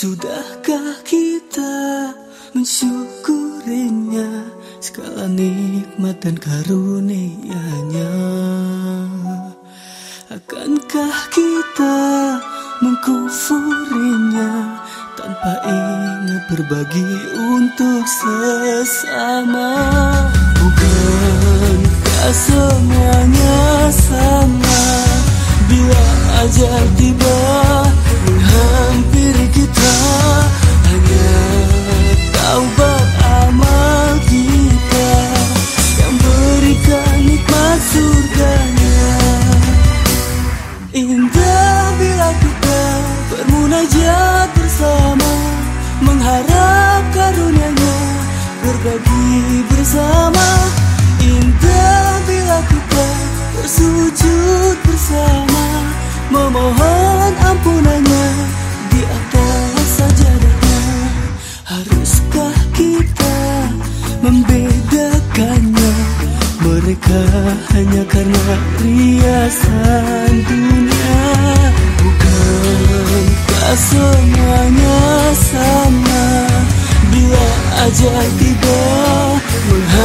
Sudahkah kita mensyukurinya? Segala nikmat dan karunia-Nya. Akankah kita mengkufurinya Tanpa ingat berbagi untuk sesama? Bukankah semuanya sama Mengharap karunia-Nya berbagi bersama. Indah bila kita bersujud bersama. Memohon ampunannya di atas sajadahnya Haruskah kita membedakannya? Mereka hanya karena riasan 爱做爱的歌。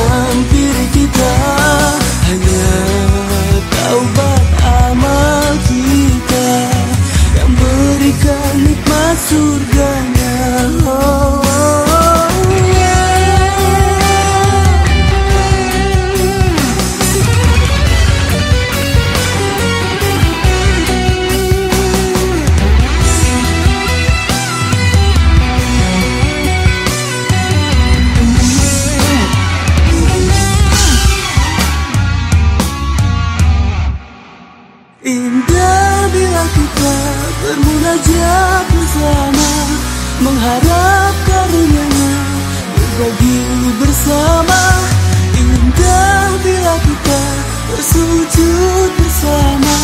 Bersama Indah bila kita bersujud bersama